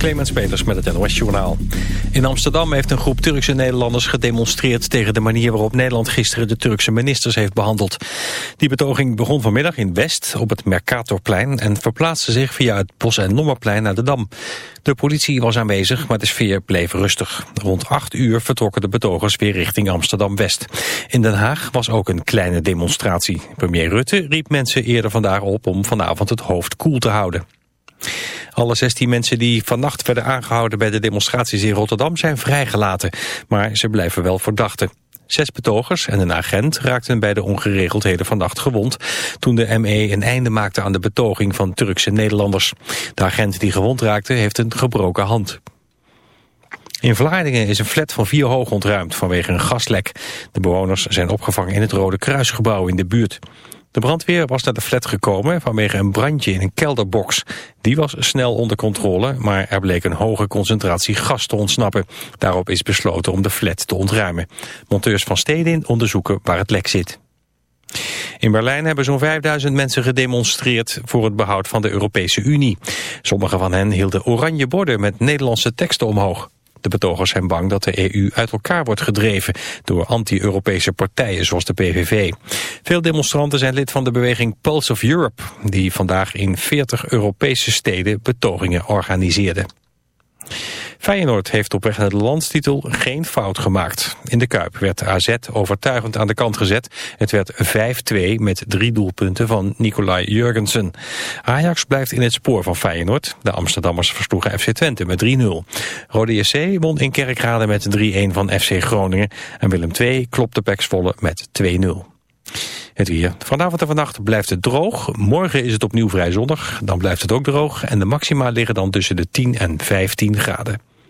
Clemens Peters met het NOS Journaal. In Amsterdam heeft een groep Turkse Nederlanders gedemonstreerd... tegen de manier waarop Nederland gisteren de Turkse ministers heeft behandeld. Die betoging begon vanmiddag in West op het Mercatorplein... en verplaatste zich via het Bos- en Lommerplein naar de Dam. De politie was aanwezig, maar de sfeer bleef rustig. Rond acht uur vertrokken de betogers weer richting Amsterdam-West. In Den Haag was ook een kleine demonstratie. Premier Rutte riep mensen eerder vandaag op om vanavond het hoofd koel te houden. Alle 16 mensen die vannacht werden aangehouden bij de demonstraties in Rotterdam zijn vrijgelaten, maar ze blijven wel verdachten. Zes betogers en een agent raakten bij de ongeregeldheden vannacht gewond... toen de ME een einde maakte aan de betoging van Turkse Nederlanders. De agent die gewond raakte heeft een gebroken hand. In Vlaardingen is een flat van vier hoog ontruimd vanwege een gaslek. De bewoners zijn opgevangen in het Rode Kruisgebouw in de buurt. De brandweer was naar de flat gekomen vanwege een brandje in een kelderbox. Die was snel onder controle, maar er bleek een hoge concentratie gas te ontsnappen. Daarop is besloten om de flat te ontruimen. Monteurs van Stedin onderzoeken waar het lek zit. In Berlijn hebben zo'n 5000 mensen gedemonstreerd voor het behoud van de Europese Unie. Sommige van hen hielden oranje borden met Nederlandse teksten omhoog. De betogers zijn bang dat de EU uit elkaar wordt gedreven door anti-Europese partijen zoals de PVV. Veel demonstranten zijn lid van de beweging Pulse of Europe, die vandaag in 40 Europese steden betogingen organiseerde. Feyenoord heeft op weg naar de landstitel geen fout gemaakt. In de Kuip werd AZ overtuigend aan de kant gezet. Het werd 5-2 met drie doelpunten van Nicolai Jurgensen. Ajax blijft in het spoor van Feyenoord. De Amsterdammers versloegen FC Twente met 3-0. Rode JC won in Kerkrade met 3-1 van FC Groningen. En Willem II klopte Peksvolle met 2-0. Het weer. Vanavond en vannacht blijft het droog. Morgen is het opnieuw vrij zonnig. Dan blijft het ook droog. En de maxima liggen dan tussen de 10 en 15 graden.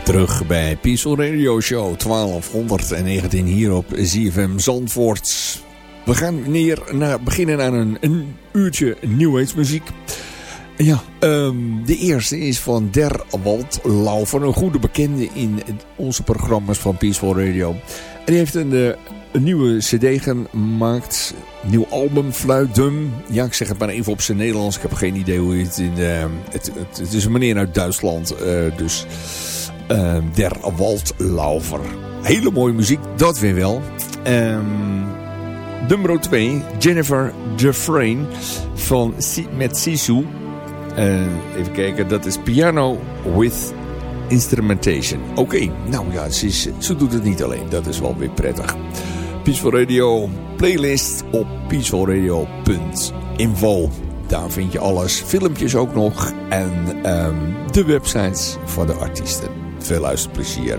Terug bij Peaceful Radio Show 1219 hier op ZFM Zandvoort. We gaan neer naar, beginnen aan een, een uurtje muziek. Ja, um, de eerste is van Der Waldlaufer, een goede bekende in onze programma's van Peaceful Radio. En die heeft een, eh, een nieuwe cd gemaakt, nieuw album. Ja, ik zeg het maar even op zijn Nederlands, ik heb geen idee hoe je het in... Uh, het, het, is een meneer uit Duitsland, uh, dus... Uh, der Waldlaufer. Hele mooie muziek, dat weer wel. Um, nummer 2, Jennifer Dufresne van, met Sisu. Uh, even kijken, dat is Piano with Instrumentation. Oké, okay, nou ja, ze, is, ze doet het niet alleen. Dat is wel weer prettig. Peaceful Radio playlist op peacefulradio.info. Daar vind je alles. Filmpjes ook nog. En um, de websites van de artiesten. Veel luisterplezier.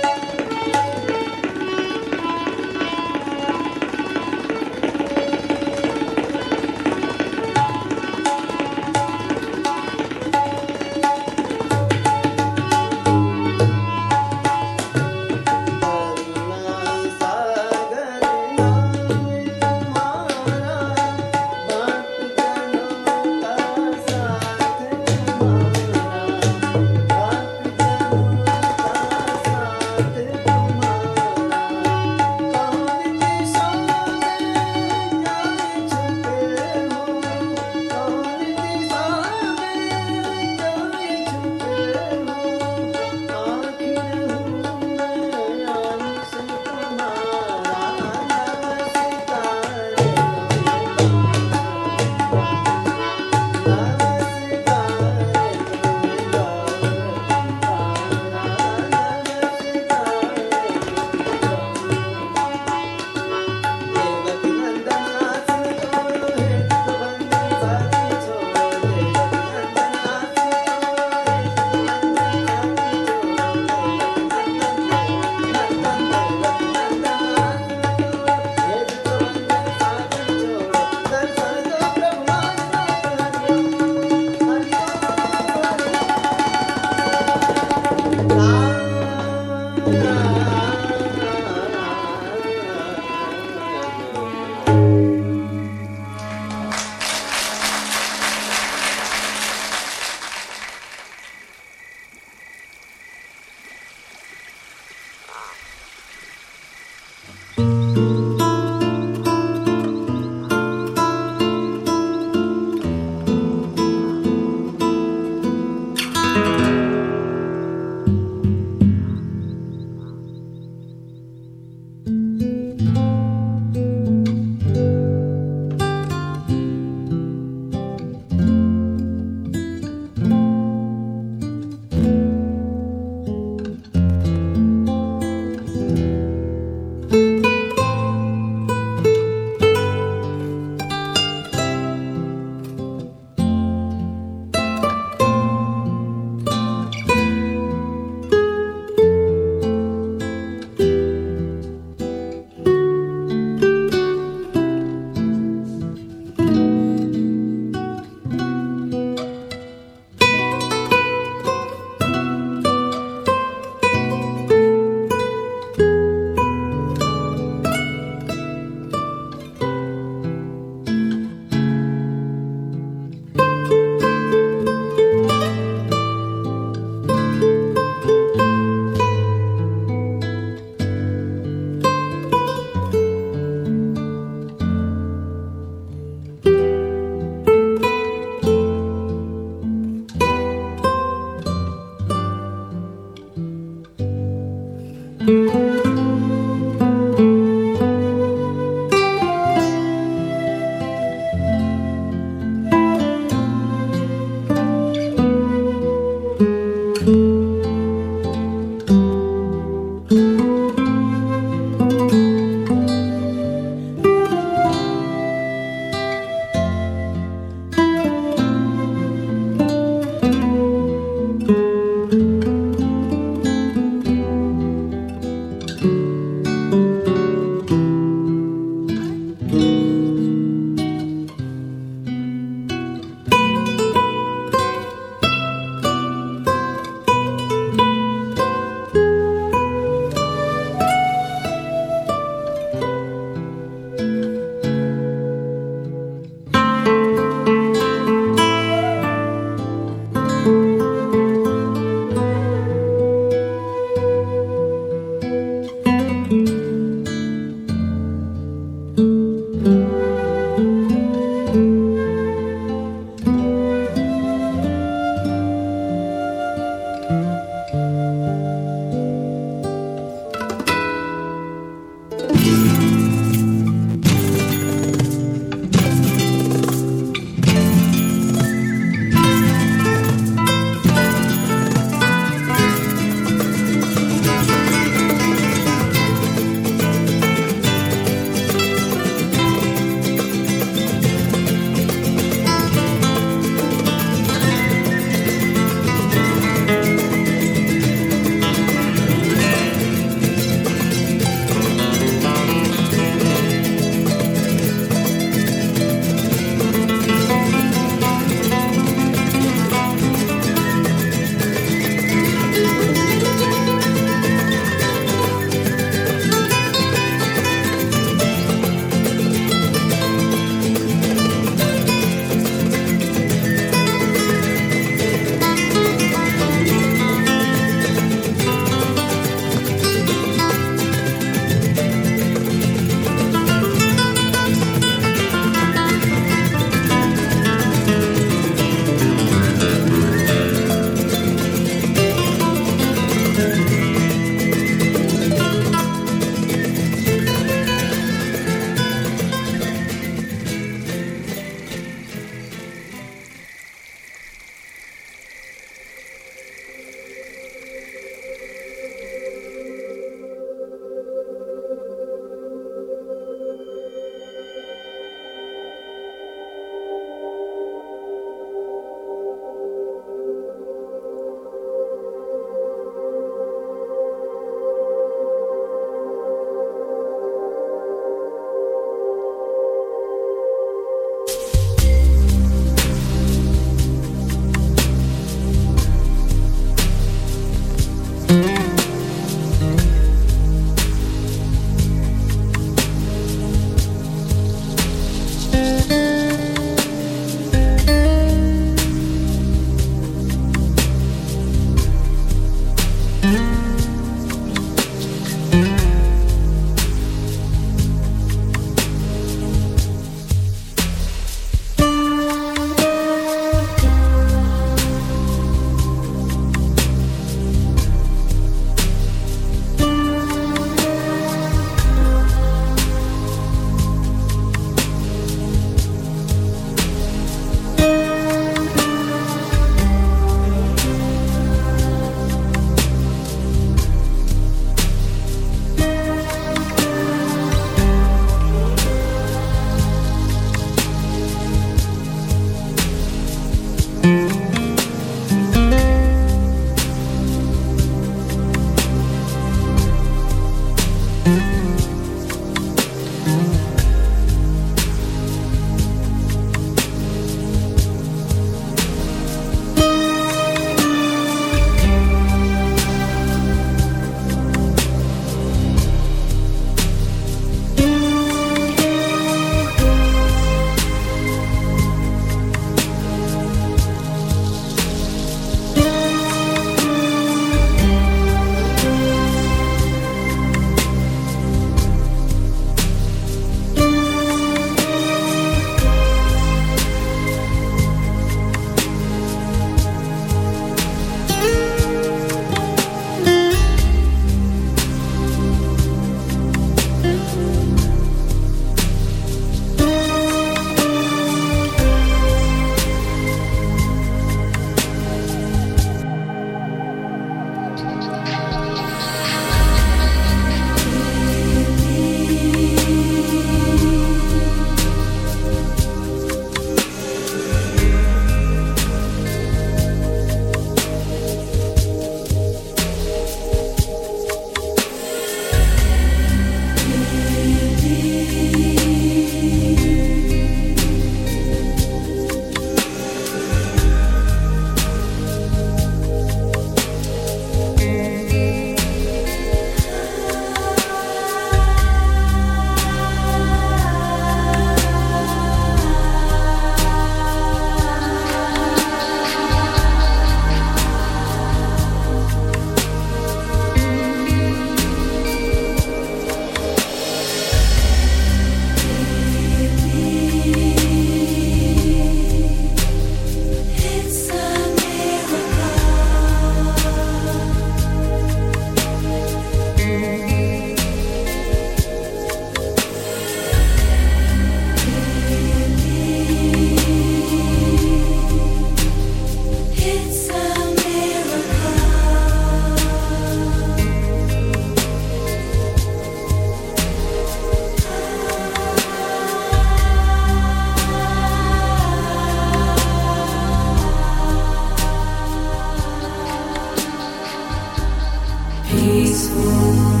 Peaceful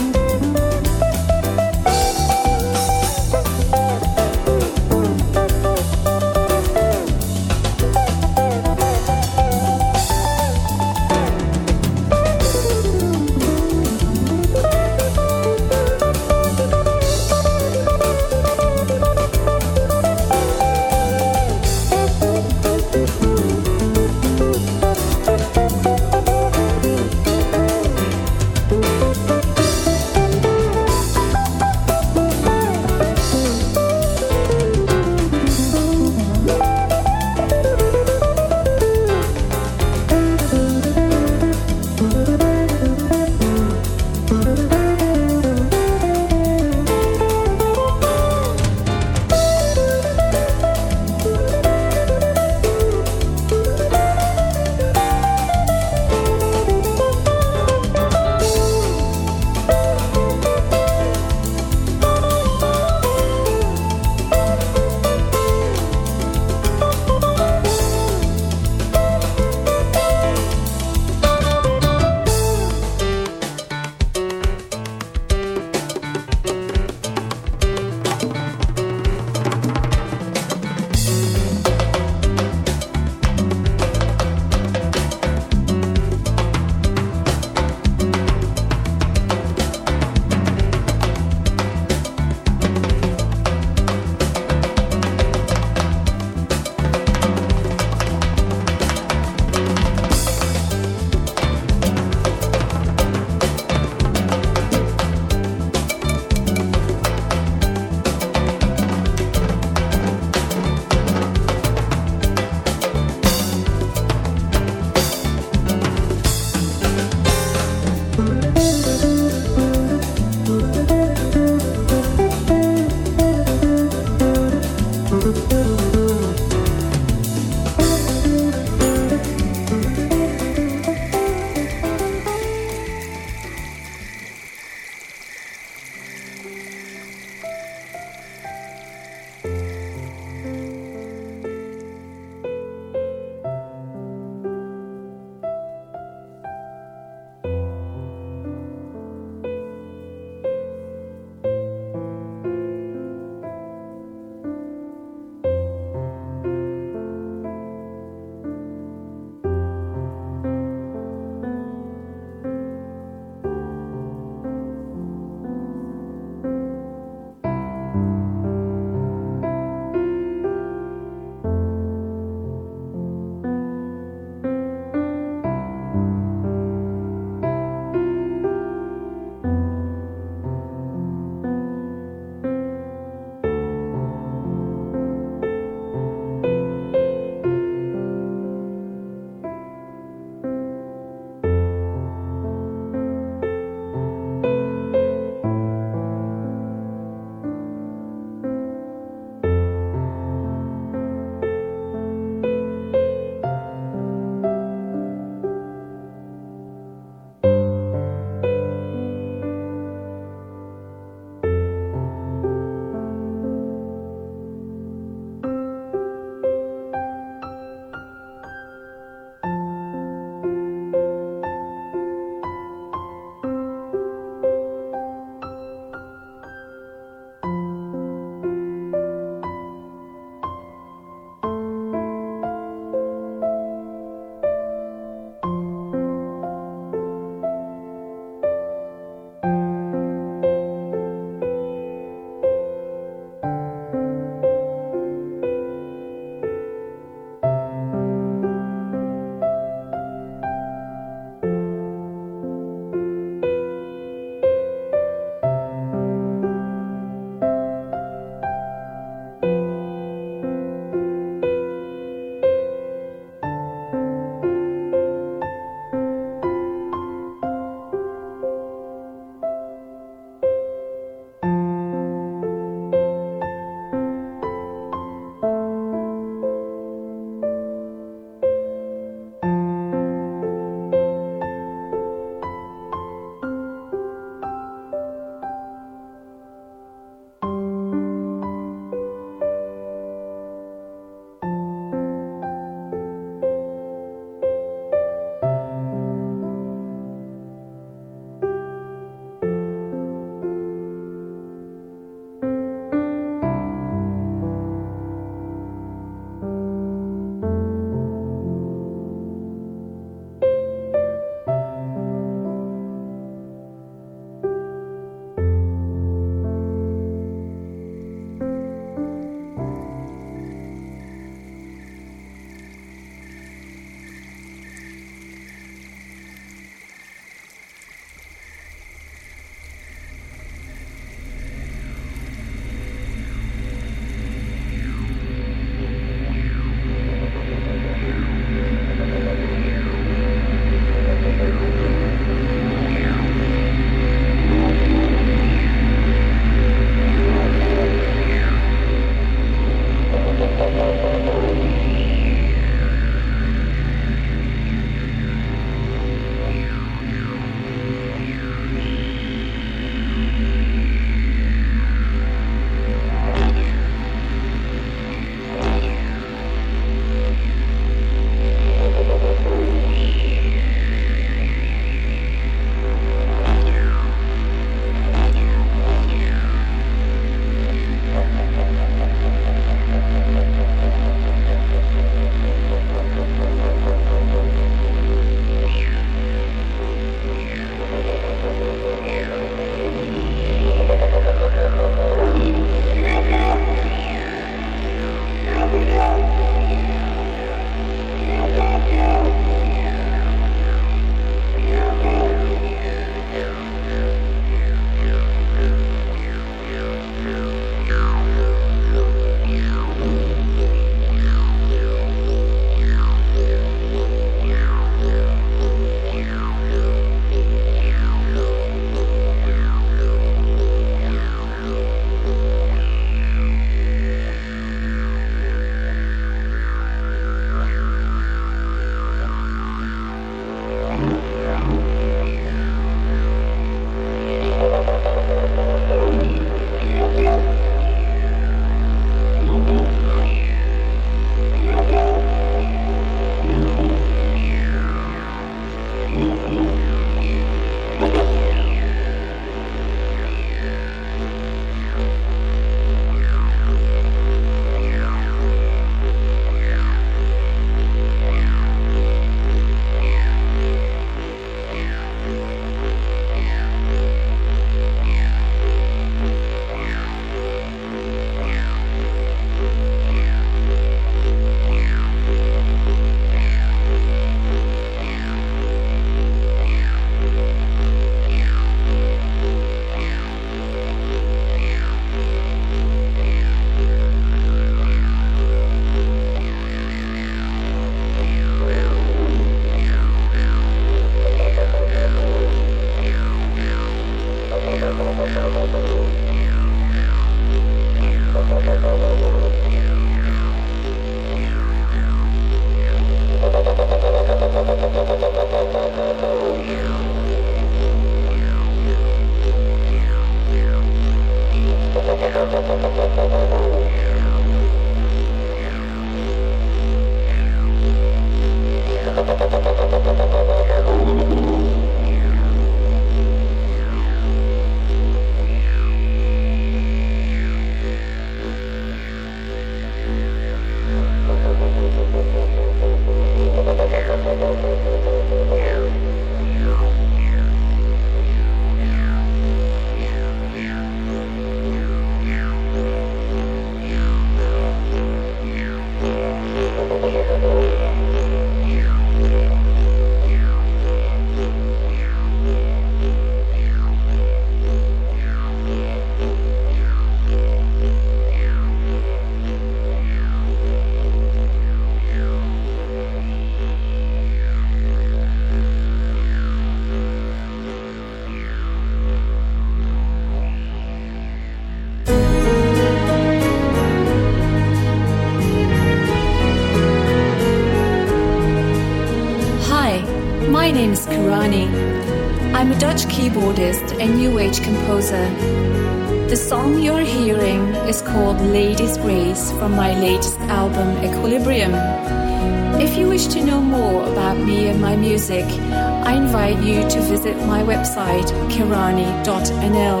If you wish to know more about me and my music, I invite you to visit my website kirani.nl.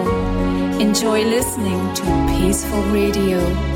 Enjoy listening to Peaceful Radio.